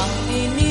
让你。